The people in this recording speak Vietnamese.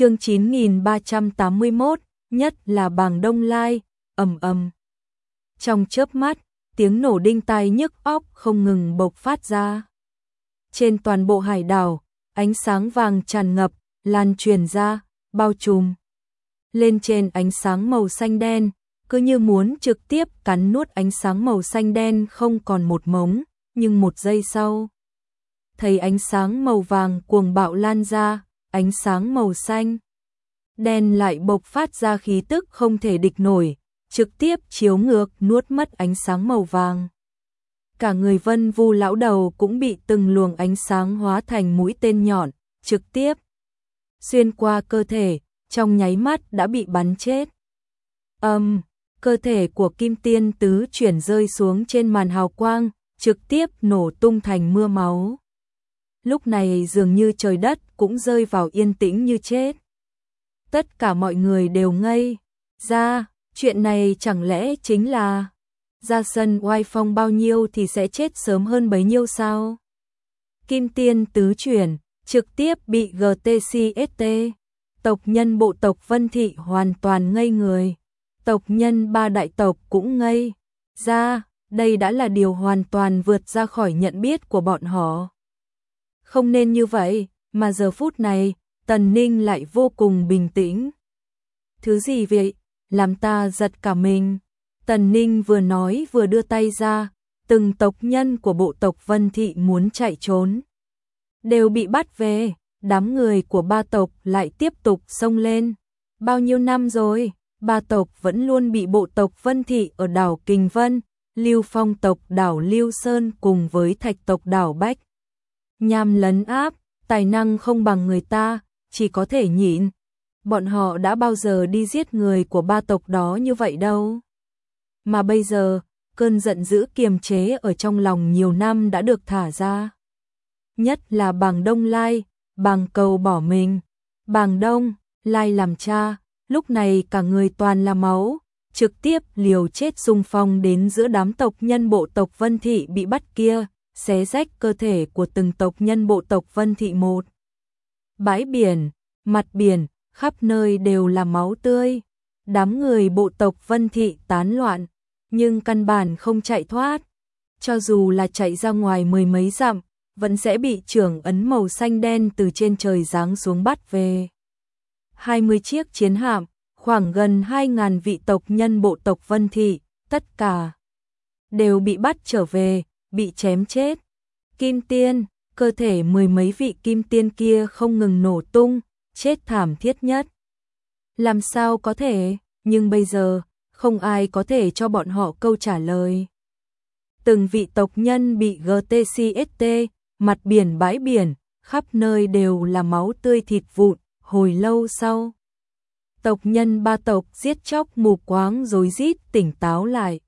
chương 9381, nhất là bàng đông lai, ầm ầm. Trong chớp mắt, tiếng nổ đinh tai nhức óc không ngừng bộc phát ra. Trên toàn bộ hải đảo, ánh sáng vàng tràn ngập, lan truyền ra, bao trùm. Lên trên ánh sáng màu xanh đen, cứ như muốn trực tiếp cắn nuốt ánh sáng màu xanh đen không còn một mống, nhưng một giây sau. Thấy ánh sáng màu vàng cuồng bạo lan ra, ánh sáng màu xanh. Đen lại bộc phát ra khí tức không thể địch nổi, trực tiếp chiếu ngược nuốt mất ánh sáng màu vàng. Cả người vân vu lão đầu cũng bị từng luồng ánh sáng hóa thành mũi tên nhọn, trực tiếp. Xuyên qua cơ thể, trong nháy mắt đã bị bắn chết. Âm, um, cơ thể của kim tiên tứ chuyển rơi xuống trên màn hào quang, trực tiếp nổ tung thành mưa máu. Lúc này dường như trời đất cũng rơi vào yên tĩnh như chết. Tất cả mọi người đều ngây ra, chuyện này chẳng lẽ chính là ra sân oai phong bao nhiêu thì sẽ chết sớm hơn bấy nhiêu sao? Kim Tiên tứ chuyển, trực tiếp bị GTCST. Tộc nhân bộ tộc Vân Thị hoàn toàn ngây người. Tộc nhân ba đại tộc cũng ngây. Ra, đây đã là điều hoàn toàn vượt ra khỏi nhận biết của bọn họ. Không nên như vậy, mà giờ phút này, Tần Ninh lại vô cùng bình tĩnh. Thứ gì vậy? Làm ta giật cả mình. Tần Ninh vừa nói vừa đưa tay ra, từng tộc nhân của bộ tộc Vân Thị muốn chạy trốn. Đều bị bắt về, đám người của ba tộc lại tiếp tục xông lên. Bao nhiêu năm rồi, ba tộc vẫn luôn bị bộ tộc Vân Thị ở đảo Kình Vân, Lưu Phong tộc đảo Lưu Sơn cùng với thạch tộc đảo Bách. Nham lấn áp, tài năng không bằng người ta, chỉ có thể nhịn. Bọn họ đã bao giờ đi giết người của ba tộc đó như vậy đâu. Mà bây giờ, cơn giận dữ kiềm chế ở trong lòng nhiều năm đã được thả ra. Nhất là bàng đông lai, bàng cầu bỏ mình. Bàng đông, lai làm cha, lúc này cả người toàn là máu, trực tiếp liều chết xung phong đến giữa đám tộc nhân bộ tộc Vân Thị bị bắt kia, xé rách cơ thể của từng tộc nhân bộ tộc Vân Thị một. Bãi biển, mặt biển, khắp nơi đều là máu tươi. Đám người bộ tộc Vân Thị tán loạn, nhưng căn bản không chạy thoát. Cho dù là chạy ra ngoài mười mấy dặm, vẫn sẽ bị trưởng ấn màu xanh đen từ trên trời giáng xuống bắt về. 20 chiếc chiến hạm, khoảng gần 2.000 vị tộc nhân bộ tộc Vân Thị, tất cả đều bị bắt trở về, bị chém chết. Kim Tiên, cơ thể mười mấy vị Kim Tiên kia không ngừng nổ tung, chết thảm thiết nhất. Làm sao có thể, nhưng bây giờ, không ai có thể cho bọn họ câu trả lời. Từng vị tộc nhân bị GTCST, mặt biển bãi biển, khắp nơi đều là máu tươi thịt vụn, hồi lâu sau. Tộc nhân ba tộc giết chóc mù quáng rồi rít tỉnh táo lại.